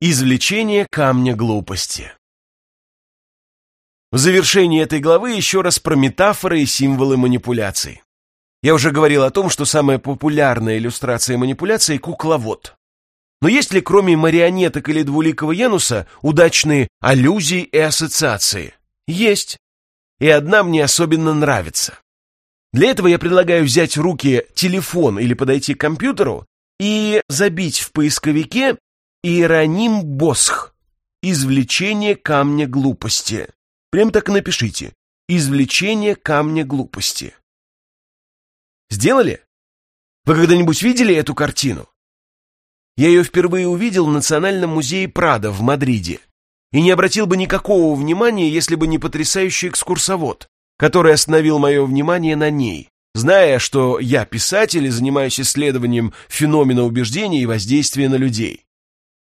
Извлечение камня глупости. В завершении этой главы еще раз про метафоры и символы манипуляций. Я уже говорил о том, что самая популярная иллюстрация манипуляции – кукловод. Но есть ли кроме марионеток или двуликого Януса удачные аллюзии и ассоциации? Есть. И одна мне особенно нравится. Для этого я предлагаю взять в руки телефон или подойти к компьютеру и забить в поисковике Иероним Босх. Извлечение камня глупости. Прям так и напишите. Извлечение камня глупости. Сделали? Вы когда-нибудь видели эту картину? Я ее впервые увидел в Национальном музее Прадо в Мадриде и не обратил бы никакого внимания, если бы не потрясающий экскурсовод, который остановил мое внимание на ней, зная, что я писатель и занимаюсь исследованием феномена убеждения и воздействия на людей.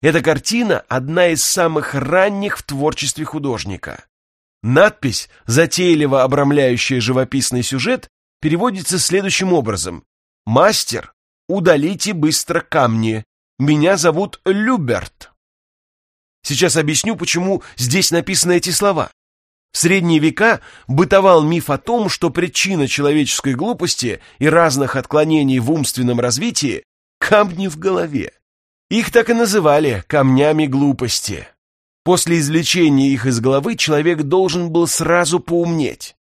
Эта картина – одна из самых ранних в творчестве художника. Надпись, затейливо обрамляющая живописный сюжет, переводится следующим образом. «Мастер, удалите быстро камни. Меня зовут Люберт». Сейчас объясню, почему здесь написаны эти слова. В средние века бытовал миф о том, что причина человеческой глупости и разных отклонений в умственном развитии – камни в голове. Их так и называли камнями глупости. После извлечения их из головы человек должен был сразу поумнеть.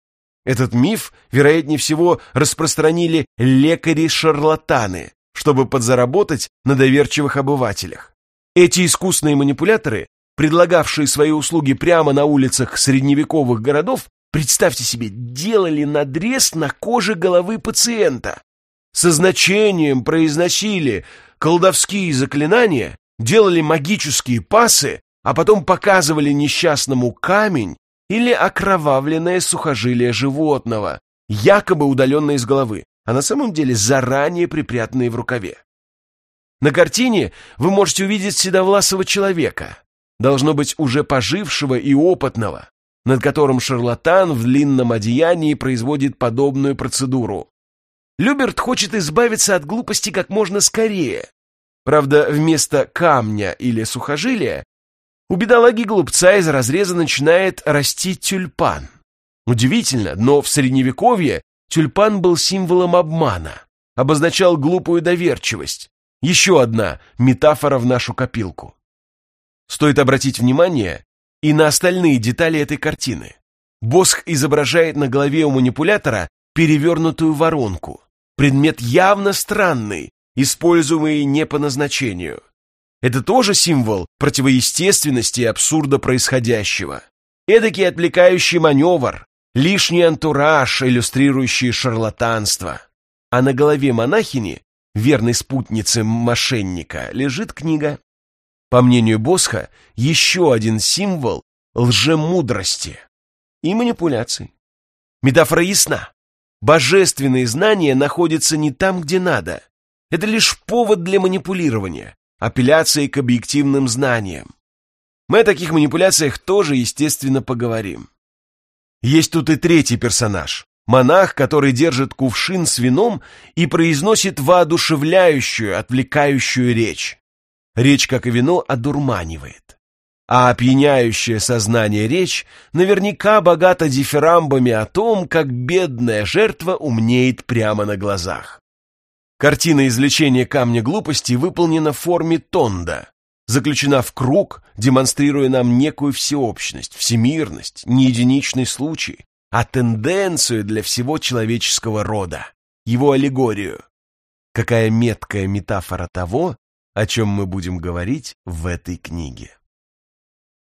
Этот миф, вероятнее всего, распространили лекари-шарлатаны, чтобы подзаработать на доверчивых обывателях. Эти искусные манипуляторы, предлагавшие свои услуги прямо на улицах средневековых городов, представьте себе, делали надрез на коже головы пациента. Со значением произносили колдовские заклинания, делали магические пасы, а потом показывали несчастному камень или окровавленное сухожилие животного, якобы удаленное из головы, а на самом деле заранее припрятанное в рукаве. На картине вы можете увидеть седовласого человека, должно быть уже пожившего и опытного, над которым шарлатан в длинном одеянии производит подобную процедуру. Люберт хочет избавиться от глупости как можно скорее. Правда, вместо камня или сухожилия у бедолаги-глупца из разреза начинает расти тюльпан. Удивительно, но в Средневековье тюльпан был символом обмана, обозначал глупую доверчивость. Еще одна метафора в нашу копилку. Стоит обратить внимание и на остальные детали этой картины. Босх изображает на голове у манипулятора перевернутую воронку. Предмет явно странный, используемый не по назначению. Это тоже символ противоестественности и абсурда происходящего. Эдакий отвлекающий маневр, лишний антураж, иллюстрирующий шарлатанство. А на голове монахини, верной спутницы мошенника, лежит книга. По мнению Босха, еще один символ лжемудрости и манипуляций. Метафора ясна. Божественные знания находятся не там, где надо. Это лишь повод для манипулирования, апелляции к объективным знаниям. Мы о таких манипуляциях тоже, естественно, поговорим. Есть тут и третий персонаж. Монах, который держит кувшин с вином и произносит воодушевляющую, отвлекающую речь. Речь, как и вино, одурманивает а опьяняющее сознание речь наверняка богата дифирамбами о том, как бедная жертва умнеет прямо на глазах. Картина извлечения камня глупости выполнена в форме тонда, заключена в круг, демонстрируя нам некую всеобщность, всемирность, не единичный случай, а тенденцию для всего человеческого рода, его аллегорию. Какая меткая метафора того, о чем мы будем говорить в этой книге.